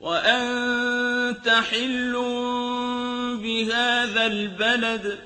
وَأَنتَ حِلٌّ بِهَٰذَا الْبَلَدِ.